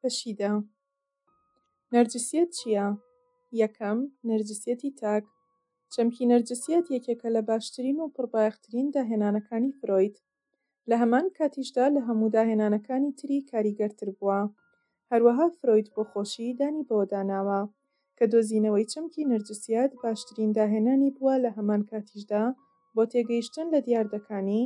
بەشی دە نەرجسیەت چییە؟ یەکەم، نەرجسیەتی تاک چەمکی نەرجسیەت یەکێکە لە باشترین و پڕبایەخترین داهێنانەکانی فرۆید، لە هەمان کاتیشدا لە هەموو داهێنانەکانی تری کاریگەرتر بووە، هەروەها فرۆید بۆ خۆشی دانی بەوەدا ناوە کە دۆزینەوەی چەمکی نەرجسیات باشترین داهێنانی بووە لە هەمان کاتیشدا بۆ تێگەیشتن لە دیاردەکانی،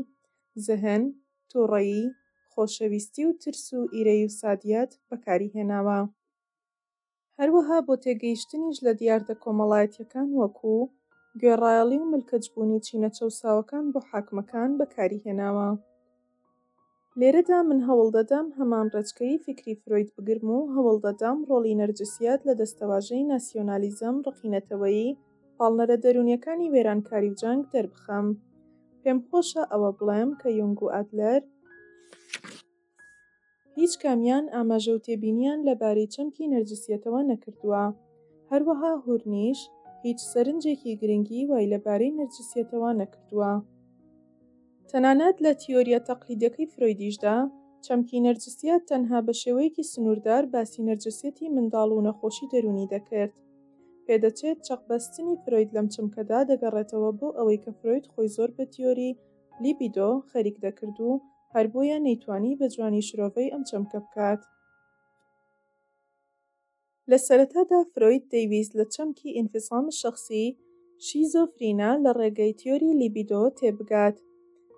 زهن، توڕەیی، خۆشەویستی و ترس و ئیرەیی و سادیات، بەکاری هێناوە. هەروەها بۆ تێگەیشتنیش لە دیاردە کۆمەڵایەتیەکان وەکو، گوێڕایەڵی و ملکەچبوونی چینە چەوساوەکان بۆ حاکمەکان، بەکاری هێناوە. لێرەدا من هەوڵدەدەم هەمان ڕێچکەی فیکری فرۆید بگرم و هەوڵدەدەم ڕۆڵی نەرجسییەت لە دەستەواژەی ناسیۆنالیزم، ڕقی نەتەوەیی، پاڵنەرە دەروونییەکانی وێرانکاری و جەنگ دەربخەم. پێمخۆشە ئەوە بڵێم کە یۆنگ و ئادلەر، هیچ کامیان ئاماژە و تێبینیان لە بارەی چەمکی نەرجسیەتەوە نەکردووە. هەروەها هورنیش هیچ سەرنجێکی گرنگی وای لە بارەی نەرجسیەتەوە نەکردووە. تەنانەت لە تیۆریە تەقلیدیەکەی فرۆیدیشدا، چەمکی نەرجسیەت تەنها بە شێوەیەکی سنووردار باسی نەرجسیەتی منداڵ و نەخۆشی دەروونی دەکرد. پێدەچێت چەق بەستنی فرۆید لەم چمکەدا دەگەڕێتەوە بۆ ئەوەی کە فرۆید خۆی زۆر بە تیۆری، لیبیدۆ، خەریک دەکرد و هەر بۆیە نەیتوانی بە جوانی شرۆڤەی ئەم چەمکە بکات. لە سەرەتادا فرۆید دەیویست لە چەمکی ئینفیسام الشخصی، شیزۆفرینا، لە ڕێگەی تیۆری لیبیدۆ تێبگات.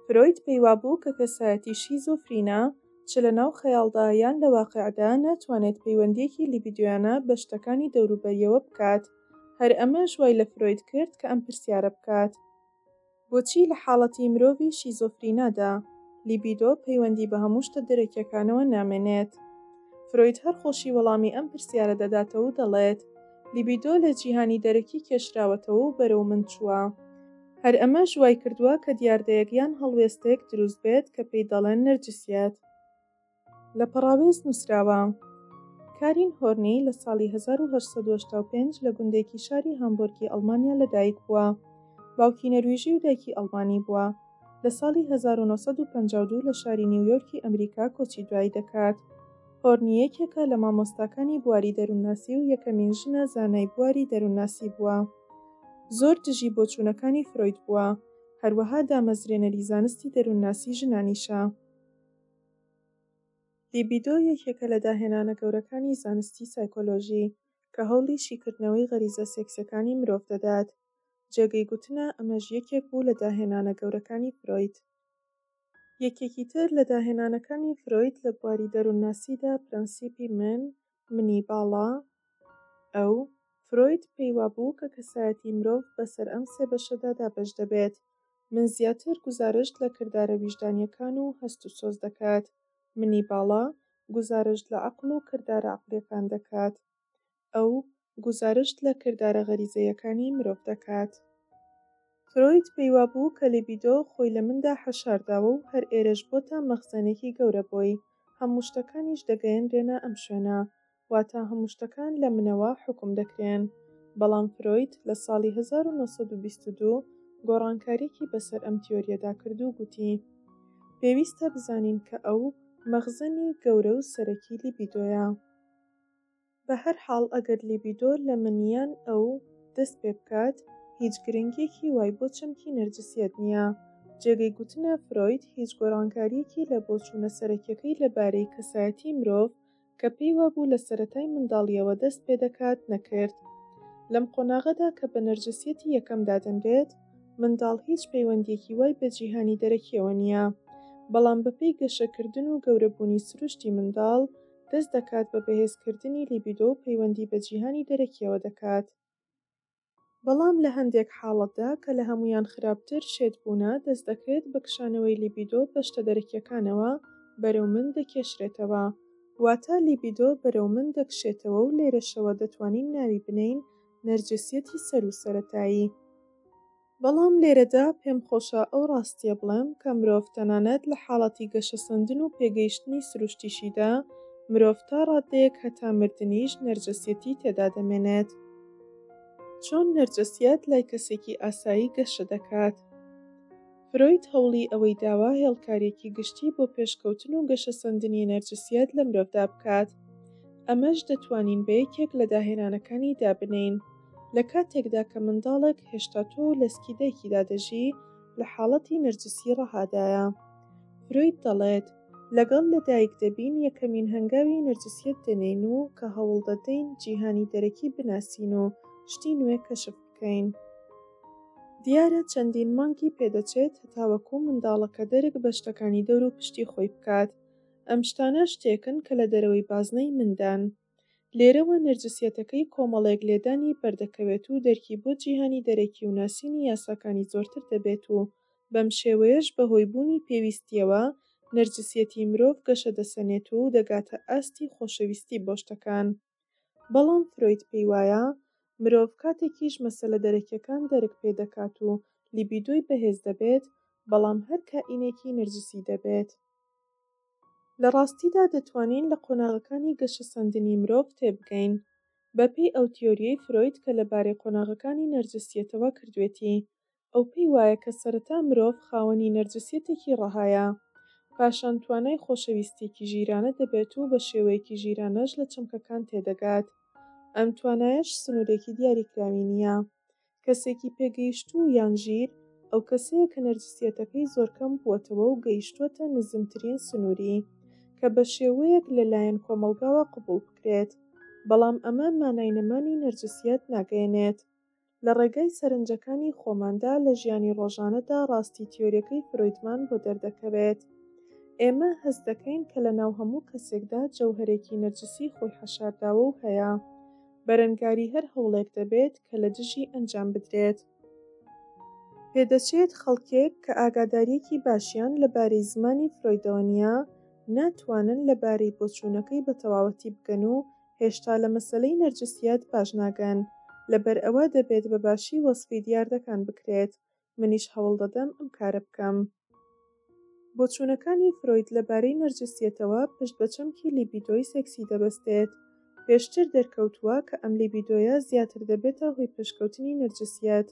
فرۆید پێی وابوو کە کەسایەتی شیزۆفرینا، چ لە ناو خەیاڵدا یان لە واقیعدا، ناتوانێت پەیوەندییەکی لیبیدۆیانە بە شتەکانی دەوروبەریەوە بکات. هەر ئەمەش وای لە فرۆید کرد کە ئەم پرسیارە بکات. بۆچی لە حاڵەتی مرۆڤی شیزۆفرینادا، لیبیدۆ پەیوەندی بە هەموو شتە دەرەکییەکانەوە نامێنێت؟ فرۆید هەر خۆشی وەڵامی ئەم پرسیارە دەداتەوە و دەڵێت، لیبیدۆ لە جیهانی دەرەکی کێشراوەتەوە و بەرەو من چووە. هەر ئەمەش وایکردووە کە دیاردەیەک یان هەڵوێستێک دروست بێت کە پێی دەڵێن نەرجسیەت. لە پەڕاوێز نووسراوە، کارین هۆرنی لە ساڵی هەزار و هەشت سەد و هەشتا و پێنج لە گوندێکی شاری هامبۆرگی ئەڵمانیا لەدایک بووە، باوکی نەرویژی و دایکی ئەڵمانی بووە، لە ساڵی هەزار و نۆ سەد و پەنجا و دوو لە شاری نیویۆرکی ئەمریکا کۆچی دوایی دەکات. هۆرنی یەکێکە لە مامۆستاکانی بواری دەروونناسی و یەکەمین ژنە زانای بواری دەروونناسی بووە. زۆر دژی بۆچوونەکانی فرۆید بووە، هەروەها دامەزرێنەری زانستی دەروونناسی ژنانیشە. لیبیدۆ یەکێکە لە داهێنانە گەورەکانی زانستی سایکۆلۆژی کە هەوڵی شیکردنەوەی غەریزە سێکسیەکانی مرۆڤ دەدات، جێگەی گوتنە ئەمەش یەکێک بوو لە داهێنانە گەورەکانی فرۆید. یەکێکی تر لە داهێنانەکانی فرۆید لە بواری دەروونناسیدا پرەنسیپی من، منی باڵا، ئەو، فرۆید پێی وابوو کە کەسایەتی مرۆڤ بەسەر ئەم سێ بەشەدا دابەش دەبێت، من زیاتر گوزارشت لە کردارە ویژدانیەکان و هەست و سۆز دەکات، منی باڵا، گوزارشت لە عەقڵ و کردارە عەقڵیەکان دەکات، ئەو، گوزارشت لە کردارە غەریزەیەکانی مرۆڤ دەکات. فرۆید پێی وابوو کە لیبیدۆ خۆی لە مندا حەشار داوە و هەر ئێرەش بۆتە مەخزەنێکی گەورە بۆی، هەموو شتەکانیش دەگەیەنرێنە ئەم شوێنە، واتە هەموو شتەکان لە منەوە حوکم دەکرێن. بەڵام فرۆید لە ساڵی هەزار و نۆ سەد و بیست و دوو گۆڕانکارییەکی بەسەر ئەم تیۆرییەدا کرد و گوتی، پێویستە بزانین کە ئەو، مەخزەنی گەورە و سەرەکی لیبیدۆیە. بە هەر حاڵ ئەگەر لیبیدۆ لە من یان ئەو دەست پێ بکات هیچ گرنگیەکی وای بۆ چەمکی نەرجسیەت نیە. جێگەی گوتنە فرۆید هیچ گۆرانکاریەکی لە بۆچوونە سەرەکیەکەی لە بارەی کەسایەتی مرۆڤ کە پێی وابوو لە سەرەتای منداڵیەوە دەست پێ دەکات نەکرد. لەم قۆناغەدا کە بە نەرجسیەتی یەکەم دادەنرێت منداڵ هیچ پەیوەندیەکی وای بە جیهانی دەرەکیەوە نیە بەڵام بە پێی گەشە کردن و گەورە بوونی سروشتی منداڵ دەست دەکات بە بەهێزکردنی لیبیدۆ و پەیوەندی بە جیهانی دەرەکیەوە دەکات، بەڵام لە هەندێک حاڵەتدا کە لە هەموویان خراپتر شێت بوونە، دەست دەکرێت بە کشانەوەی لیبیدۆ بە شتە دەرەکیەکانەوە بەرەو من دەکێشرێتەوە، واتە لیبیدۆ بەرەو من دەکشێتەوە و لێرەشەوە دەتوانین ناوی بنێین نەرجسیەتی سەروو سەرەتایی. بەڵام لێرەدا پێم خۆشە ئەو ڕاستییە بڵێم کە مرۆڤ تەنانەت لە حاڵەتی گەشەسەندن و پێگەیشتنی سروشتیشیدا، مرۆڤ تا ڕاددەیەک هەتا مردنیش نەرجەسیەتی تێدا دەمێنێت. چۆن نەرجەسیەت لای کەسێکی ئاسایی گەشە دەکات؟ فرۆید هەوڵی ئەوەی داوە هێڵکارییەکی گشتی بۆ پێشکەوتن و گەشەسەندنی نەرجەسیەت لە مرۆڤدا بکات. ئەمەش دەتوانین بە یەکێک لە داهێنانەکانی دابنێین. لە کاتێکدا کە منداڵێک هێشتا تۆ و لەسکی دایکیدا دەژی، لە حاڵەتی نەرجسی ڕەهادایە. فرۆید دەڵێت، لەگەڵ لەدایکدەبین یەکەمین هەنگاوی نەرجسیەت دەنێین و کە هەوڵدەدەین جیهانی دەرەکی بناسین و شتی نوێ کەشف بکەین. دیارە چەندین مانگی پێدەچێت هەتاوەکو منداڵەکە دەرک بە شتەکانی دەوروپشتی خۆی بکات. ئەم شتانە شتێکن کە لە دەرەوەی بازنەی مندان. لێرەوە نەرجسیەتەکەی کۆمەڵێک لێدانی بەردەکەوێت و دەرکی بۆ جیهانی دەرەکی و ناسینی یاساکانی زۆرتر دەبێت و بەم شێوەیەش بەهۆی بوونی پێویستییەوە نەرجسیەتی مرۆڤ گەشەدەسەنێت و دەگاتە ئاستی خۆشەویستی بۆ شتەکان بەڵام فرۆید پێیوایە مرۆڤ کاتێکیش مەسەلە دەرەکیەکان دەرک پێدەکات و لیبیدۆی بەهێزدەبێت بەڵام هەر کائینێکی نەرجسی دەبێت. لە ڕاستیدا دەتوانین لە قۆناغەکانی گەشەسەندنی مرۆڤ تێبگەین. بە پێی ئەو تیۆریەی فرۆید کە لە بارەی قۆناغەکانی نەرجسیەتەوە کردوێتی، ئەو پێی وایە کە سەرەتا مرۆڤ خاوەنی نەرجسیەتێکی ڕەهایە، پاشان توانای خۆشەویستیەکی ژیرانە دەبێت و بە شێوەیەکی ژیرانەش لە چەمکەکان تێدەگات. ئەم توانایەش سنورێکی دیاریکراوی نیە. کەسێکی پێگەیشتوو یان ژیر ئەو کەسەیە کە نەرجسیەتەکەی زۆرکەم بووەتەوە و گەیشتووەتە نزمترین سنووری کە بە شێوەیەک لە لایەن کۆمەڵگاوە قبوڵ بکرێت بەڵام ئەمە مانای نەمانی نەرجسیەت ناگەیەنێت لە ڕێگای سەرنجەکانی خۆماندا لە ژیانی ڕۆژانەدا ڕاستی تیۆریەکەی فرۆیدمان بۆ دەردەکەوێت ئێمە هەست دەکەین کە لەناو هەموو کەسێکدا جەوهەرێکی نەرجسی خۆی حەشارداوە و هەیە. بەرەنگاری هەر هەوڵێک دەبێت کە لە دژی ئەنجام بدرێت. پێدەچێت خەڵکێک کە ئاگادارییەکی باشیان لە بارەی زمانی فرۆیدەوە نییە، ناتوانن لە بارەی بۆچوونەکەی بە تەواوەتی بگەن و هێشتا لە مەسەلەی نەرجسییەت باش ناگەن، لەبەرئەوە دەبێت بە باشی وەسفی دیاردەکان بکرێت منیش هەوڵدەدەم ئەم کارە بکەم. بۆچوونەکانی فرۆید لەبارەی نەرجسیەتەوە پشت بە چەمکی لیبیدۆی سێکسی دەبەستێت. پێشتر دەرکەوتووە کە ئەم لیبیدۆیە زیاتر دەبێتە هۆی پێشکەوتنی نەرجسیەت.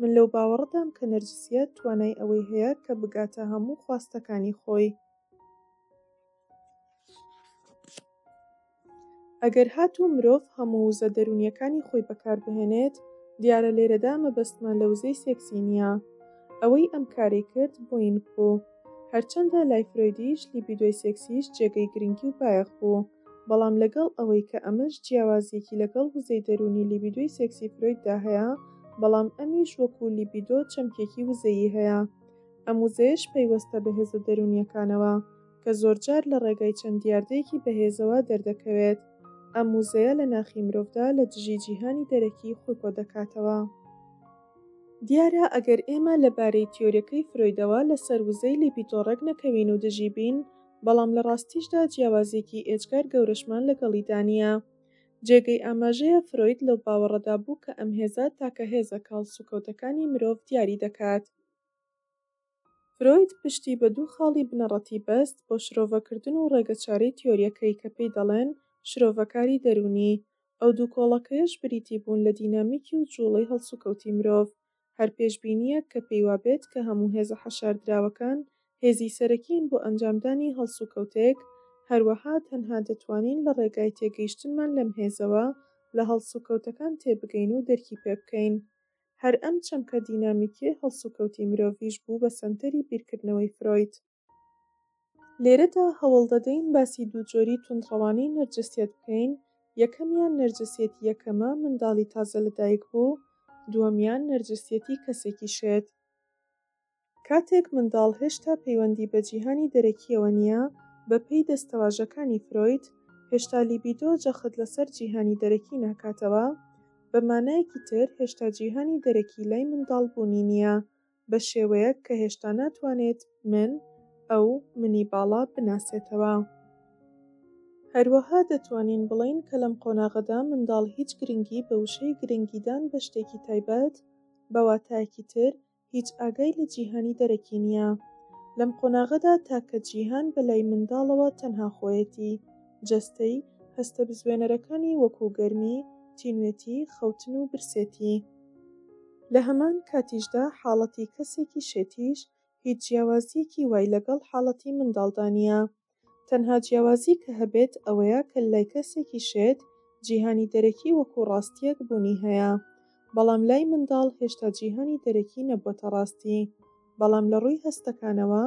من لەو باوەڕەدام کە نەرجسیەت توانای ئەوەی هەیە کە بگاتە هەموو خواستەکانی خۆی. ئەگەر هاتوو مرۆڤ هەموو وزە دەروونییەکانی خۆی بەکاربهێنێت، دیارە لێرەدا مەبەستمان لە وزەی سێکسی نییە. ئەوەی ئەم کارەی کرد بۆینگ بوو. هەرچەندە لای فرۆیدیش لیبیدۆی سێکسیش جێگەی گرنگی و بایەخ بوو، بەڵام لەگەڵ ئەوەی کە ئەمەش جیاوازییەکی لەگەڵ وزەی دەروونی لیبیدۆی سێکسی فرۆیددا هەیە، بەڵام ئەمیش وەکوو لیبیدۆ چەمکێکی وزەیی هەیە. ئەم وزەیەش پەیوەستە بە هێزە دەروونییەکانەوە. کە زۆرجار لە ڕێگای چەند دیاردەیەکی بەهێزەوە دەردەکەوێت، ئەم وزەیە لە ناخی مرۆڤدا لە دژی جیهانی دەرەکی خۆی کۆدەکاتەوە. دیارە ئەگەر ئێمە لە بارەی تیۆریەکەی فرۆیدەوە لەسەر وزەی لیبیدۆ ڕێک نەکەوین و دژی بین، بەڵام لە ڕاستیشدا جیاوازیەکی ئێجگار گەورەشمان لەگەڵیدا نیە. جێگەی ئاماژەیە فرۆید لەو باوەڕەدا بوو کە ئەم هێزە تاکە هێزە کە هەڵسوکەوتەکانی مرۆڤ دیاری دەکات. فرۆید پشتی بە دوو خاڵی بنەڕەتی بەست بۆ شرۆڤەکردن و ڕێگەچارەی تیۆرییەکەی کە پێی دەڵێن شرۆڤەکاری دەروونی، ئەو دوو کۆڵەکەیەش بریتی بوون لە دینامیکی و جووڵەی هەڵسوکەوتی مرۆڤ. هەر پێشبینییەک کە پێی وابێت کە هەموو هێزە حەشاردراوەکان هێزی سەرەکین بۆ ئەنجامدانی هەڵسوکەوتێک، هەروەها تەنها دەتوانین لە ڕێگای تێگەیشتنمان لەم هێزەوە لە هەڵسوکەوتەکان تێبگەین و دەرکی پێبکەین. هەر ئەم چەمکە دینامیکیەی هەڵسوکەوتی مرۆڤیش بوو بە سەنتەری بیرکردنەوەی فرۆید. لێرەدا هەوڵدەدەین باسی دوو جۆری توندڕەوانەی نەرجسیەت بکەین، یەکەمیان نەرجسیەتی یەکەمە، منداڵی تازە لەدایکبوو، دووەمیان نەرجسیەتی کەسێکی شێت. کاتێک منداڵ هێشتا پەیوەندی بە جیهانی دەرەکییەوە نییە، بەپێی دەستەواژەکانی فرۆید، هێشتا لیبیدۆ جەخت لەسەر جیهانی دەرەکی ناکاتەوە. بە مانایەکی تر هێشتا جیهانی دەرەکی لای منداڵ بوونی نییە، بە شێوەیەک کە هێشتا ناتوانێت من، ئەو، منی باڵا بناسێتەوە. هەروەها دەتوانین بڵێین کە لەم قۆناغەدا منداڵ هیچ گرنگی بە وشەی گرنگیدان بە شتێکی تایبەت، بە واتایەکی تر هیچ ئاگای لە جیهانی دەرەکی نییە. لەم قۆناغەدا تاکە جیهان بە لای منداڵەوە تەنها خۆیەتی، جەستەی، هەستە بزوێنەرەکانی وەکو گەرمی، تینوێتی، خەوتن و برسێتی. لە هەمان کاتیشدا حاڵەتی کەسێکی شێتیش هیچ جیاوازییەکی وای لەگەڵ حاڵەتی منداڵدا نییە، تەنها جیاوازی کە هەبێت ئەوەیە کە لای کەسێکی شێت جیهانی دەرەکی وەکو ڕاستیەک بوونی هەیە بەڵام لای منداڵ هێشتا جیهانی دەرەکی نەبوەتە ڕاستی بەڵام لە ڕووی هەستەکانەوە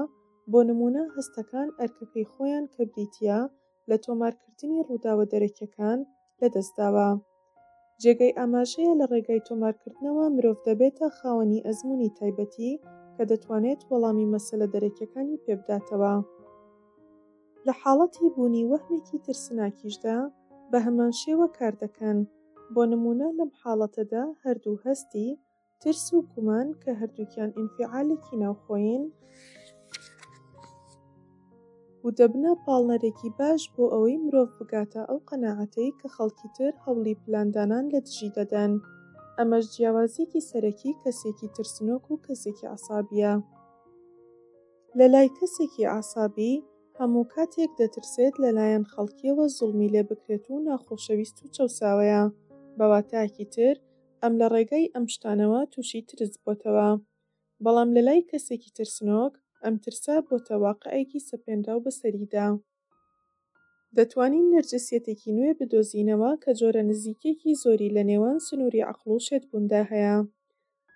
بۆ نمونە هەستەکان ئەرکەکەی خۆیان کە بریتیە لە تۆمارکردنی ڕووداوە دەرەکیەکان لەدەستداوە. جێگەی ئاماژەیە لە ڕێگای تۆمارکردنەوە مرۆڤ دەبێتە خاوەنی ئەزموونی تایبەتی کە دەتوانێت وەڵامی مەسەلە دەرەکیەکانی پێبداتەوە. لە حاڵەتی بوونی وەهمێکی ترسناکیشدا بەهەمانشێوە کاردەکەن، بۆ نموونە لەم حاڵەتەدا هەردوو هەستی، ترس و گومان کە هەردووکیان ئینفعالێکی ناوخۆیین و دەبنە پاڵنەرێکی باش بۆ ئەوەی مرۆڤ بگاتە ئەو قەناعەتەی کە خەڵکی تر هەوڵی پلاندانان لە دژی دەدەن. ئەمەش جیاوازیەکی سەرەکی کەسێکی ترسنۆک و کەسێکی عەسابیە. لە لای کەسێکی عەسابی، هەموو کاتێک دەترسێت لە لایەن خەڵکیەوە زوڵمی لێ بکرێت و ناخۆشەویست و چەوساوەیە، بە واتایەکی تر، ئەم لە ڕێگای ئەم شتانەوە تووشی ترس بۆتەوە. بەڵام لە لای کەسێکی ترسنۆک، ئەم ترسە بۆتە واقعێکی سەپێنراو بە سەریدا. دەتوانین نەرجسیەتێکی نوێ بدۆزینەوە کە جۆرە نزیکیەکی زۆری لە نێوان سنووری عەقڵ و شێتبووندا هەیە.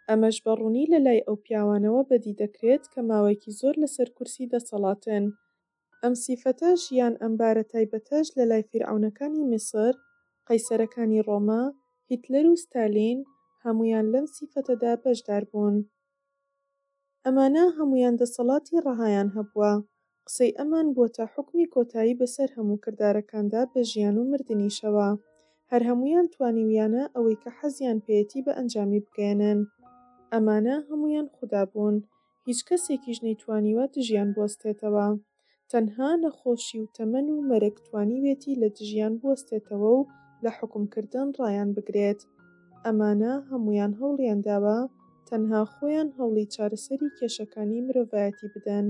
ئەمەش بە ڕوونی لە لای ئەو پیاوانەوە بەدی دەکرێت کە ماوەیەکی زۆر لەسەر کورسی دەسەڵاتن ئەم سیفەتەش یان ئەم بارە تایبەتەش لە لای فیرعەونەکانی میسر، قەیسەرەکانی ڕۆما، هیتلەر و ستالین، هەموویان لەم سیفەتەدا بەشدار بوون. ئەمانە هەموویان دەسەڵاتی ڕەهایان هەبووە. قسەی ئەمان بووەتە حوکمی کۆتایی بەسەر هەموو کردارەکاندا بە ژیان و مردنیشەوە. هەر هەموویان توانیویانە ئەوەی کە حەزیان پێیەتی بە ئەنجامی بگەیەنن. ئەمانە هەموویان خودا بوون هیچ کەسێکیش نەیتوانیوە دژیان بوەستێتەوە، تەنها نەخۆشی و تەمەن و مەرگ توانیوێتی لە دژیان بوەستێتەوە و لە حوکمکردن ڕایانبگرێت. ئەمانە هەموویان هەوڵیانداوە تەنها خۆیان هەوڵی چارەسەری کێشەکانی مرۆڤایەتی بدەن.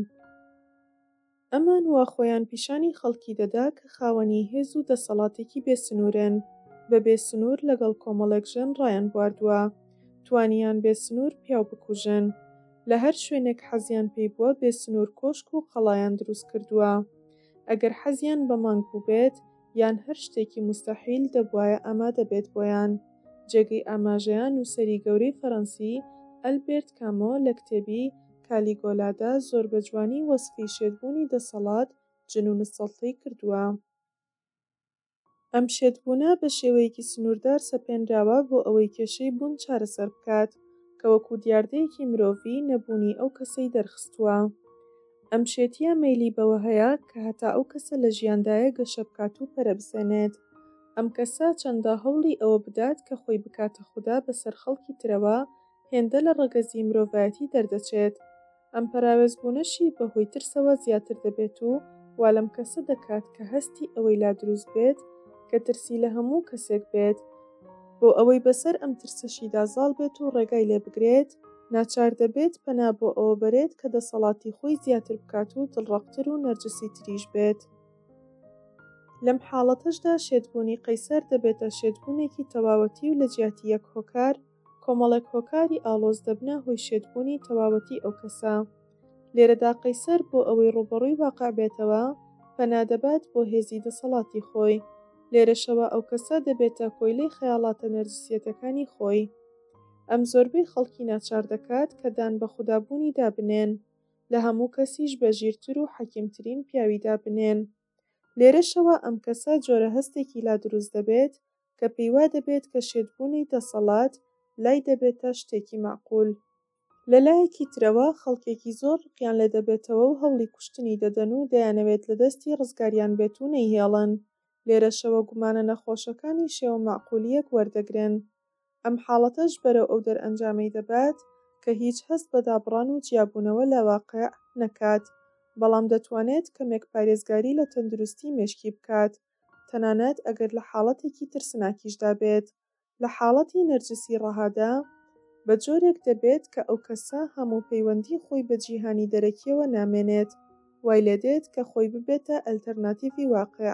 ئەمان وا خۆیان پیشانی خەڵکی دەدا کە خاوەنی هێز و دەسەڵاتێکی بێ سنوورن، بە بێ سنوور لەگەڵ کۆمەڵێک ژن ڕایانبواردووە، توانیان بێ سنوور پیاو بکوژن. لە هەر شوێنێک حەزیان پێی بووە بێ سنوور کۆشک و قەڵایان دروست کردووە. ئەگەر حەزیان بە مانگ بووبێت، یان هەر شتێکی موستەحیل دەبوایە ئامادە بێت بۆیان. جێگەی ئاماژەیە نووسەری گەورەی فەرەنسی، ئەلبێرت کامۆ لە کتێبی، کالیگۆلادا زۆر بە جوانی وەسفی شێتبوونی دەسەڵات، جنون السلطەی کردووە. ئەم شێتبوونە بە شێوەیەکی سنووردار سەپێنراوە بۆ ئەوەی کێشەی بوون چارەسەر بکات، کە وەکوو دیاردەیەکی مرۆڤی نەبوونی ئەو کەسەی دەرخستووە. ئەم شێتییە مەیلی بەوە هەیە کە هەتا ئەو کەسە لە ژیاندایە گەشە بکات و پەرەبسێنێت. ئەم کەسە چەندە هەوڵی ئەوە بدات کە خۆی بکاتە خودا بەسەر خەڵکی ترەوە، هێندە لە ڕەگەزی مرۆڤایەتی دەردەچێت. ئەم پەراوێزبوونەشی بە هۆی ترسەوە زیاتر دەبێت و وا لەم کەسە دەکات کە هەستی ئەوەی لا دروست بێت کە ترسی لە هەموو کەسێک بێت، بۆ ئەوەی بەسەر ئەم ترسەشیدا زاڵ بێت و ڕێگای لێ بگرێت. ناچار دەبێت پەنا بۆ ئەوە بەرێت کە دەسەڵاتی خۆی زیاتر بکات و دڵڕەقتر و نەرجسی تریش بێت. لەم حاڵەتەشدا شێتبوونی قەیسەر دەبێتە شێتبوونێکی تەواوەتی و لە جیاتی یەک هۆکار، کۆمەڵێک هۆکاری ئاڵۆز دەبنە هۆی شێتبوونی تەواوەتی ئەو کەسە. لێرەدا قەیسەر بۆ ئەوەی ڕووبەڕووی واقع بێتەوە، پەنا دەبات بۆ هێزی دەسەڵاتی خۆی. لێرەشەوە ئەو کەسە دەبێتە کۆیلەی خەیاڵاتە نەرجسیەتەکانی خۆی. ئەم زۆربەی خەڵکی ناچار دەکات کە دان بە خودابوونیدا بنێن، لە هەموو کەسیش بە ژیرتر و حەکیمترین پیاویدا بنێن. لێرەشەوە ئەم کەسە جۆرە هەستێکی لا دروست دەبێت کە پێیوا دەبێت کە شێتبوونی دەسەڵات لای دەبێتە شتێکی مەعقول. لە لایەکی ترەوە خەڵکێکی زۆر ڕقیان لێ دەبێتەوە و هەوڵی کوشتنی دەدەن و دەیانەوێت لە دەستی ڕزگاریان بێت و نەیهێڵن. لێرەشەوە گومانە نەخۆشەکانی شێوە مەعقولییەک وەردەگرن. ئەم حاڵەتەش بەرەو ئەو دەرئەنجامەی دەبات کە هیچ هەست بە دابڕان و جیابوونەوە لە واقع نەکات، بەڵام دەتوانێت کەمێک پارێزگاری لە تەندروستی مێشکی بکات، تەنانەت ئەگەر لە حاڵەتێکی ترسناکیشدا بێت. لە حاڵەتی نەرجسی ڕەهادا، بە جۆرێک دەبێت کە ئەو کەسە هەموو پەیوەندی خۆی بە جیهانی دەرەکیەوە نامێنێت، وای لێدێت کە خۆی ببێتە ئەلتەرناتیڤی واقع،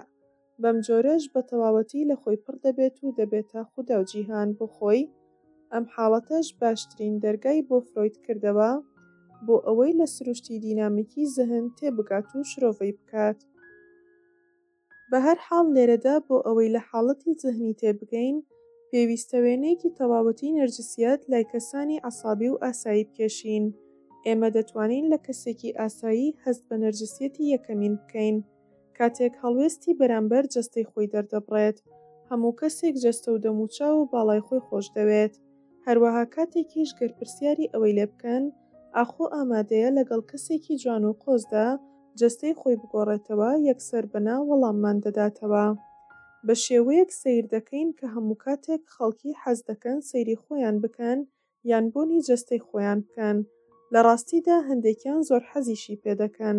بەمجۆرەش بە تەواوەتی لە خۆی پڕ دەبێت و دەبێتە خودا و جیهان بۆ خۆی، ئەم حاڵەتەش باشترین دەرگای بۆ فرۆید کردەوە بۆ ئەوەی لە سروشتی دینامیکی زەهن تێبگات و شرۆڤەی بکات. بە هەر حاڵ لێرەدا بۆ ئەوەی لە حاڵەتی زەهنی تێبگەین پێویستە وێنەیەکی تەواوەتی نەرجسیەت لای کەسانی عەسابی و ئاسایی بکێشین، ئێمە دەتوانین لە کەسێکی ئاسایی هەست بە نەرجسیەتی یەکەمین بکەین، کاتێک هەڵوێستی بەرامبەر جەستەی خۆی دەردەبڕێت، هەموو کەسێک جەستە و دەموچاو و باڵای خۆی خۆشدەوێت، هەروەها کاتێکیش گەر پرسیاری ئەوەی لێ بکەن ئاخۆ ئامادەیە لەگەڵ کەسێکی جوان و قۆزدا جەستەی خۆی بگۆڕێتەوە یەکسەر بە نا وەڵاممان دەداتەوە. بە شێوەیەک سەیر دەکەین کە هەموو کاتێک خەڵکی حەز دەکەن سەیری خۆیان بکەن یان بۆنی جەستەی خۆیان بکەن، لە ڕاستیدا هەندێکیان زۆر حەزیشی پێ دەکەن.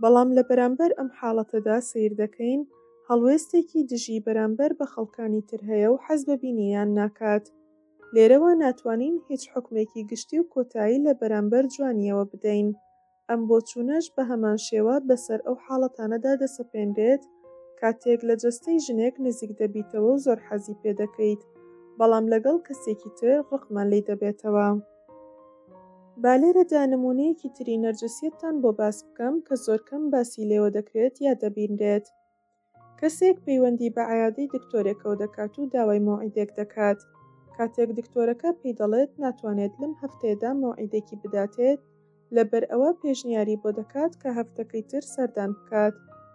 بەڵام لە بەرامبەر ئەم حاڵەتەدا سەیر دەکەین هەڵوێستێکی دژی بەرامبەر بە خەڵکانی تر هەیە و حەز بە بینییان ناکات. لێرەوە ناتوانین هیچ حوکمێکی گشتی و کۆتایی لە بەرامبەر جوانییەوە بدەین، ئەم بۆچوونەش بە هەمانشێوە بەسەر ئەو حاڵەتانەدا دەسەپێنرێت کاتێک لە جەستەی ژنێک نزیک دەبیتەوە و زۆر حەزی پێ دەکەیت، بەڵام لەگەڵ کەسێکی تر ڕقمان لێی دەبێتەوە. با لێرەدا نموونەیەکی تری نەرجسیەتتان بۆ باس بکەم کە زۆر کەم باسی لێوە دەکرێت یا دەبینرێت. کەسێک پەیوەندی بە عیادەی دکتۆرێکەوە دەکات و داوای مەوعیدێک دەکات، کاتێک دکتۆرەکە پێی دەڵێت ناتوانێت لەم هەفتەیەدا مەوعیدێکی بداتێت، لەبەرئەوە پێشنیاری بۆ دەکات کە هەفتەکەی تر سەردان بکات،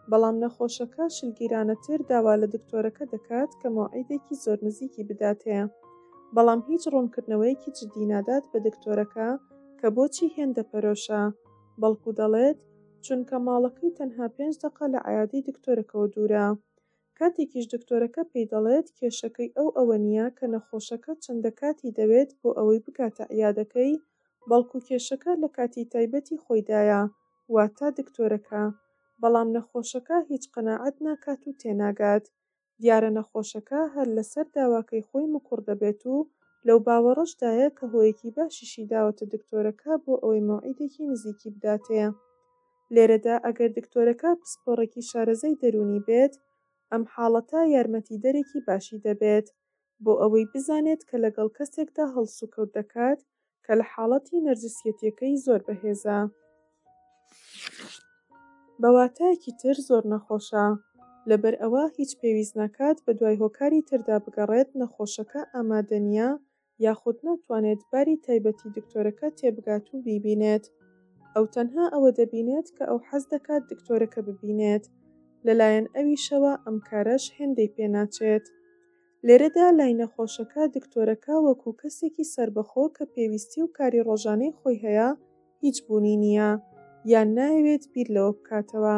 بەڵام نەخۆشەکە شلگیرانەتر داوا لە دکتۆرەکە دەکات کە مەوعیدێکی زۆر نزیکی بداتێ، بەڵام هیچ ڕوونکردنەوەیەکی جدی نادات بە دکتۆرەکە کە بۆچی هێندە پەرۆشە، بەڵکو دەڵێت، چونکە ماڵەکەی تەنها پێنج دەقە لە عیادەی دکتۆرەکەوە دوورە. کاتێکیش دکتۆرەکە پێی دەڵێت کێشەکەی ئەو ئەوە نییە کە نەخۆشەکە چەندە کاتی دەوێت بۆ ئەوەی بگاتە عیادەکەی، بەڵکو کێشەکە لە کاتی تایبەتی خۆیدایە، واتە دکتۆرەکە. بەڵام نەخۆشەکە هیچ قەناعەت ناکات و تێناگات. دیارە نەخۆشەکە هەر لەسەر داواکەی خۆی مکوڕ دەبێت و لەوباوەڕەشدایە کە هۆیەکی باشیشی داوەتە دکتۆرەکە بۆ ئەوەی مەوعیدێکی نزیکی بداتێ. لێرەدا ئەگەر دکتۆرەکە پسپۆڕێکی شارەزای دەروونی بێت، ئەم حاڵەتە یارمەتیدەرێکی باشی دەبێت بۆ ئەوەی بزانێت کە لەگەڵ کەسێکدا هەڵسوکەوت دەکات کە لە حاڵەتی نەرجسیەتیەکەی زۆر بەهێزە. بە واتایەکی تر زۆر نەخۆشە. لەبەر ئەوە هیچ پێویست ناکات بە دوای هۆکاری تردا بگەڕێت نەخۆشەکە ئامادە نیە یاخود ناتوانێت باری تایبەتی دکتۆرەکە تێبگات و بیبینێت. ئەو تەنها ئەوە دەبینێت کە ئەو حەز دەکات دکتۆرەکە ببینێت. لەلایەن ئەویشەوە ئەم کارەش هێندەی پێناچێت. لێرەدا لای نەخۆشەکە، دکتۆرەکە وەکو کەسێکی سەربەخۆ کە پێویستی و کاری ڕۆژانەی خۆی هەیە، هیچ بوونی نییە، یان نایەوێت بیر لەوە بکاتەوە.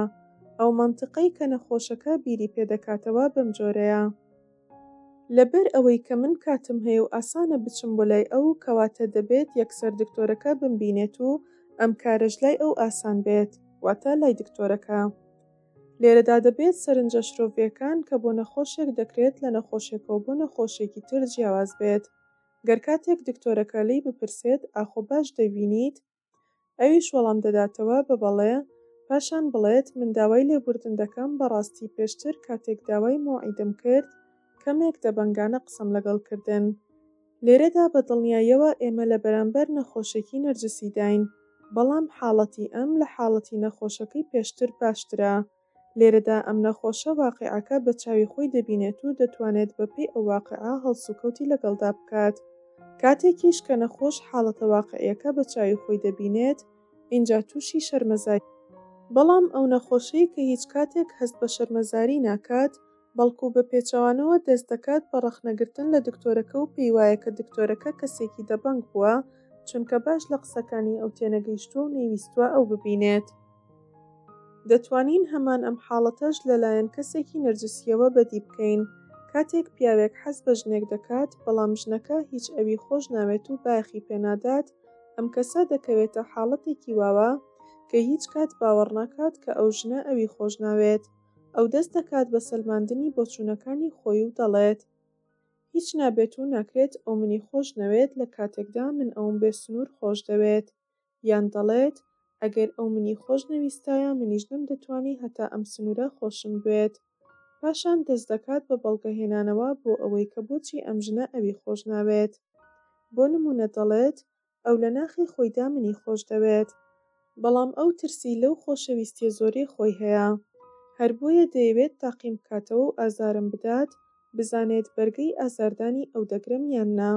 ئەو مەنتقەی کە نەخۆشەکە بیری پێ دەکاتەوە بەم جۆرەیە. لەبەر ئەوەی کە من کاتم هەیە و ئاسانە بچم بۆ لای ئەو، کەواتە دەبێت یەکسەر دکتۆرەکە بمبینێت و ئەم کارەش لای ئەو ئاسان بێت، واتە لای دکتۆرەکە. لێرەدا دەبێت سەرنجە شرۆڤەیەکان کە بۆ نەخۆشێک دەکرێت لە نەخۆشێکەوە بۆ نەخۆشێکی تر جیاواز بێت، گەر کاتێک دکتۆرەکە لێی بپرسێت ئاخۆ باش دەبینیت؟ ئەویش وەڵام دەداتەوە بە بەڵێ، پاشان بڵێت من داوای لێبوردن دەکەم بەڕاستی پێشتر کاتێک داوای مەوعیدم کرد کەمێک دەبەنگانە قسەم لەگەڵ کردن، لێرەدا بە دڵنیاییەوە ئێمە لە بەرامبەر نەخۆشێکی نەرجسیداین، بەڵام حاڵەتی ئەم لە حاڵەتی نەخۆشەکەی پێشتر باشترە. لێرەدا ئەم نەخۆشە واقیعەکە بە چاوی خۆی دەبینێت و دەتوانێت بەپێی ئەو واقیعە هەڵسوکەوتی لەگەڵدا بکات. کاتێکیش کە نەخۆش حاڵەتە واقیعیەکە بە چاوی خۆی دەبینێت، ئینجا تووشی شەرمەزاری دەبێت. بەڵام ئەو نەخۆشەی کە هیچ کاتێک هەست بە شەرمەزاری ناکات، بەڵکو بە پێچەوانەوە دەست دەکات بە ڕەخنەگرتن لە دکتۆرەکە و پێی وایە کە دکتۆرەکە کەسێکی دەبەنگ بووە چونکە باش لە قسەکانی ئەو تێنەگەیشتووە و نەیویستووە ئەو ببینێت. دەتوانین هەمان ئەم حاڵەتەش لەلایەن کەسێکی نەرجسییەوە بەدی بکەین، کاتێک پیاوێک حەز بە ژنێک دەکات بەڵام ژنەکە هیچ ئەوی خۆش ناوێت و بایەخی پێ نادات، ئەم کەسە دەکەوێتە حاڵەتێکی واوە کە هیچ کات باوەڕ ناکات کە ئەو ژنە ئەوی خۆش ناوێت. ئەو دەست دەکات بە سەلماندنی بۆچوونەکانی خۆی و دەڵێت، هیچ نابێت و ناکرێت ئەو منی خۆش نەوێت لە کاتێکدا من ئەوم بێ سنوور خۆش دەوێت، یان دەڵێت، ئەگەر ئەو منی خۆش نەویستایە منیش نەمدەتوانی هەتا ئەم سنوورە خۆشم بوێت. پاشان دەست دەکات بە بەڵگەهێنانەوە بۆ ئەوەی کە بۆچی ئەم ژنە ئەوی خۆش ناوێت. بۆ نموونە دەڵێت، ئەو لە ناخی خۆیدا منی خۆش دەوێت، بەڵام ئەو ترسی لەو خۆشەویستیە زۆرەی خۆی هەیە، هەر بۆیە دەیەوێت تاقیم بکاتەوە و ئازارم بدات، بزانێت بەرگەی ئازاردانی ئەو دەگرم یان نا.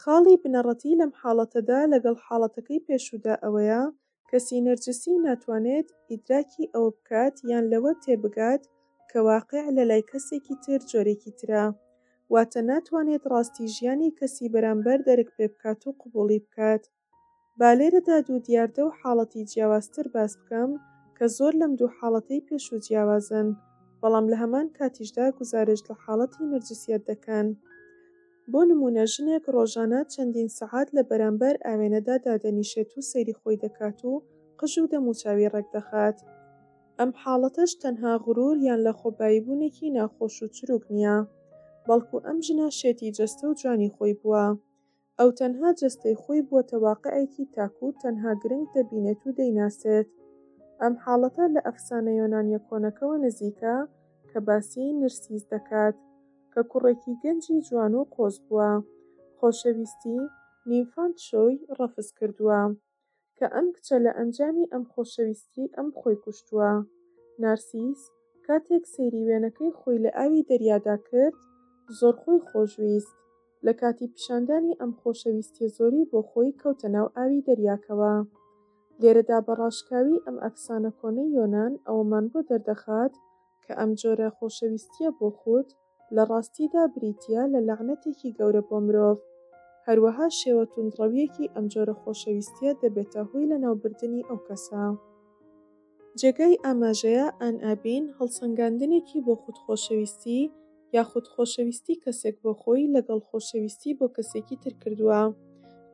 خاڵی بنەڕەتی لەم حاڵەتەدا لەگەڵ حاڵەتەکەی پێشوودا ئەوەیە کەسی نەرجسی ناتوانێت ئیدراکی ئەوە بکات یان لەوە تێبگات کە واقیع لە لای کەسێکی تر جۆرێکی ترە، واتە ناتوانێت ڕاستی ژیانی کەسی بەرامبەر دەرک پێ بکات و قبوڵی بکات. با لێرەدا دوو دیاردە و حاڵەتی جیاوازتر باس بکەم کە زۆر لەم دوو حاڵەتەی پێشوو جیاوازن، بەڵام لە هەمان کاتیشدا گوزارشت لە حاڵەتی نەرجسیەت دەکەن. بۆ نموونە ژنێک ڕۆژانە چەندین سەعات لە بەرامبەر ئاوێنەدا دادەنیشێت و سەیری خۆی دەکات و قژ و دەموچاوی ڕێکدەخات، ئەم حاڵەتەش تەنها غرور یان لەخۆباییبوونێکی ناخۆش و چرووک نییە، بەڵکو ئەم ژنە شێتی جەستە و جوانی خۆی بووە. ئەو تەنها جەستەی خۆی بووەتە واقعێکی تاک و تەنها گرنگ دەبینێت و دەیناسێت. ئەم حاڵەتە لە ئەفسانە یۆنانییە کۆنەکەوە نزیکە کە باسی نرسیس دەکات، کە کوڕێکی گەنجی جوان و قۆز بووە، خۆشەویستی نیمفانت شۆی ڕەفز کردووە، کە ئەم کچە لە ئەنجامی ئەم خۆشەویستی ئەم خۆی کوشتووە. نارسیس کاتێک سەیری وێنەکەی خۆی لە ئاوی دەریادا کرد، زۆر خۆی خۆشویست، لە کاتی پیشاندانی ئەم خۆشەویستیە زۆری بۆ خۆی کەوتە ناو ئاوی دەریاکەوە. لێرەدا بە ڕاشکاوی ئەم ئەفسانە کۆنەی یۆنان ئەوەمان بۆ دەردەخات کە ئەم جۆرە خۆشەویستییە بۆ خود لە ڕاستیدا بریتییە لە لەعنەتێکی گەورە بۆ مرۆڤ. هەروەها شێوە توندڕەوییەکی ئەم جۆرە خۆشەویستییە دەبێتە هۆی لەناوبردنی ئەو کەسە. جێگای ئاماژەیە ئان ئابین هەڵسەنگاندنێکی بۆ خود خۆشەویستی یاخود خۆشەویستی کەسێک بۆ خۆی لەگەڵ خۆشەویستی بۆ کەسێکی تر کردووە.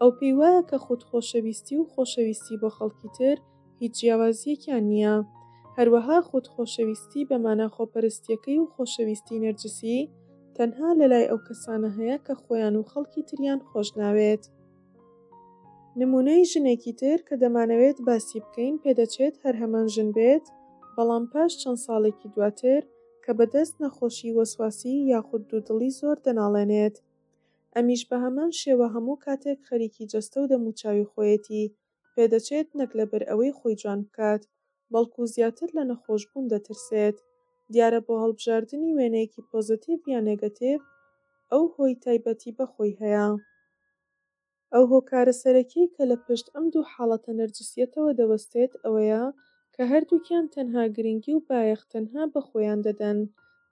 ئەو پێی وایە کە خود خۆشەویستی و خۆشەویستی بۆ خەڵکی تر، هیچ جیاوازییەکیان نییە. هەروەها خود خۆشەویستی بە مانا خۆپەرستییەکەی و خۆشەویستی نەرجسی تەنها لە لای ئەو کەسانە هەیە کە خۆیان و خەڵکی تریان خۆش ناوێت. نمونەی ژنێکی تر کە دەمانەوێت باسی بکەین پێدەچێت هەر هەمان ژن بێت بەڵام پاش چەند ساڵێکی دواتر کە بە دەست نەخۆشی وەسواسی یاخود دوودڵی زۆر دەناڵێنێت ئەمیش بە هەمان شێوە هەموو کاتێک خەریکی جەستە و دەموچاوی خۆیەتی پێدەچێت نەک لەبەر ئەوەی خۆی جوان بکات، بەڵکو زیاتر لە نەخۆشبوون دەترسێت. دیارە بۆ هەڵبژاردنی وێنەیەکی پۆزەتیڤ یا نێگەتیڤ ئەو هۆی تایبەتی بە خۆی هەیە. ئەو هۆکارە سەرەکیەی کە لە پشت ئەم دوو حاڵەتە نەرجسیەتەوە دەوەستێت ئەوەیە کە هەردووکیان تەنها گرنگی و بایەخ تەنها بە خۆیان دەدەن،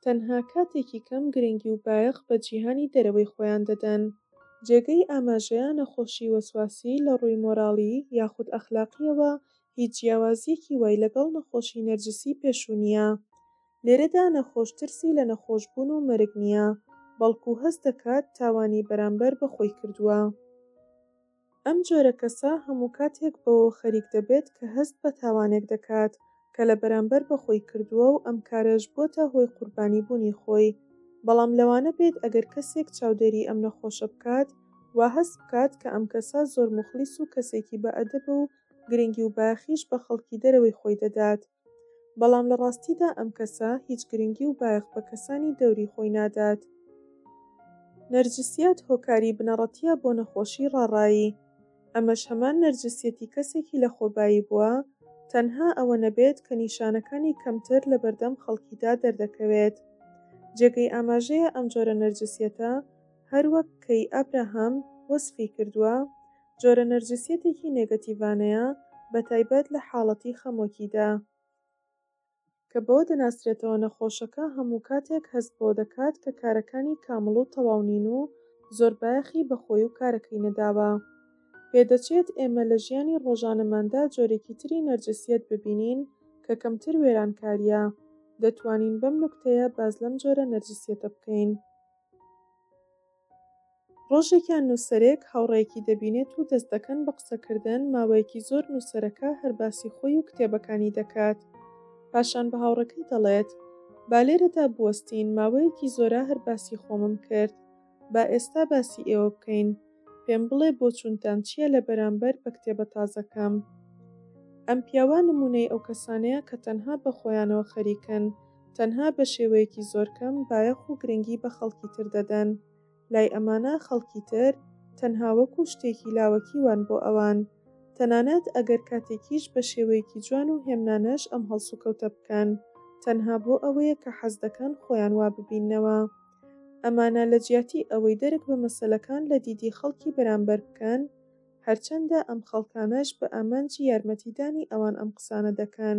تەنها کاتێکی کەم گرنگی و بایەخ بە جیهانی دەرەوەی خۆیان دەدەن. جێگەی ئاماژەیە نەخۆشی وەسواسی لە ڕووی مۆراڵی یاخود ئەخلاقییەوە هیچ جیاوازییەکی وای لەگەڵ نەخۆشی نەرجسی پێشوو نییە. لێرەدا نەخۆش ترسی لە نەخۆشبوون و مەرگ نییە، بەڵکو هەست دەکات تاوانی بەرامبەر بە خۆی کردووە. ئەم جۆرە کەسە هەمووکاتێک بەوە خەریک دەبێت کە هەست بە تاوانێک دەکات کە لە بەرامبەر بە خۆی کردووە و ئەم کارەش بووەتە هۆی قوربانی بوونی خۆی. بەڵام لەوانە بێت ئەگەر کەسێک چاودێری ئەم نەخۆشە بکات وا هەست بکات کە ئەم کەسە زۆر موخلیس و کەسێکی بە ئەدەبە و گرنگی و بایەخیش بە خەڵکی دەرەوەی خۆی دەدات. بەڵام لە ڕاستیدا ئەم کەسە هیچ گرنگی و بایەخ بە کەسانی دەوری خۆی نادات. نەرجسیەت هۆکاری بنەڕەتییە بۆ نەخۆشی ڕاڕایی، ئەمەش هەمان نەرجسیەتی کەسێکی لەخۆبایی بووە، تەنها ئەوە نەبێت کە نیشانەکانی کەمتر لە بەردەم خەڵکیدا دەردەکەوێت. جێگەی ئاماژەیە ئەم جۆرە نەرجسیەتە هەروەک کەی ئابراهام وەسفی کردووە، جۆرە نەرجسیەتێکی نێگەتیڤانەیە بە تایبەت لە حاڵەتی خەمۆکیدا کە بەوە دەناسرێتەوە نەخۆشەکە هەموو کاتێک هەست بەوە دەکات کە کارەکانی کامڵ و تەواو نین و زۆر بایەخی بە خۆی و کارەکەی نەداوە. پێدەچێت ئێمە لە ژیانی ڕۆژانەماندا جۆرێکی تری نەرجسیەت ببینین کە کەمتر وێرانکارییە. دەتوانین بەم نوکتەیە باس لەم جۆرە نەرجسیەتە بکەین. ڕۆژێکیان نووسەرێک هاوڕێیەکی دەبینێت و دەست دەکەن بە قسەکردن، ماوەیەکی زۆر نووسەرەکە هەر باسی خۆی و کتێبەکانی دەکات، پاشان بە هاوڕێکەی دەڵێت، با لێرەدا بوەستین، ماوەیەکی زۆرە هەر باسی خۆمم کرد، با ئێستا باسی ئێوە بکەین، پێم بڵێ بۆچوونتان چییە لە بەرامبەر بە کتێبە تازەکەم؟ ئەم پیاوە نموونەی ئەو کەسانەیە کە تەنها بە خۆیانەوە خەریکن تەنها بە شێوەیەکی زۆر کەم بایەخ و گرنگی بە خەڵکی تر دەدەن، لای ئەمانە خەڵکی تر تەنها وەکو شتێکی لاوەکی وان بۆ ئەوان، تەنانەت ئەگەر کاتێکیش بە شێوەیەکی جوان و هێمنانەش ئەم هەڵسوکەوتە بکەن تەنها بۆ ئەوەیە کە حەز دەکەن خۆیان وا ببیننەوە. ئەمانە لە جیاتی ئەوەی دەرک بە مەسەلەکان لە دیدی خەڵکی بەرامبەر بکەن، هەرچەندە ئەم خەڵکانەش بە ئامانجی یارمەتی دانی ئەوان ئەم قسانە دەکەن،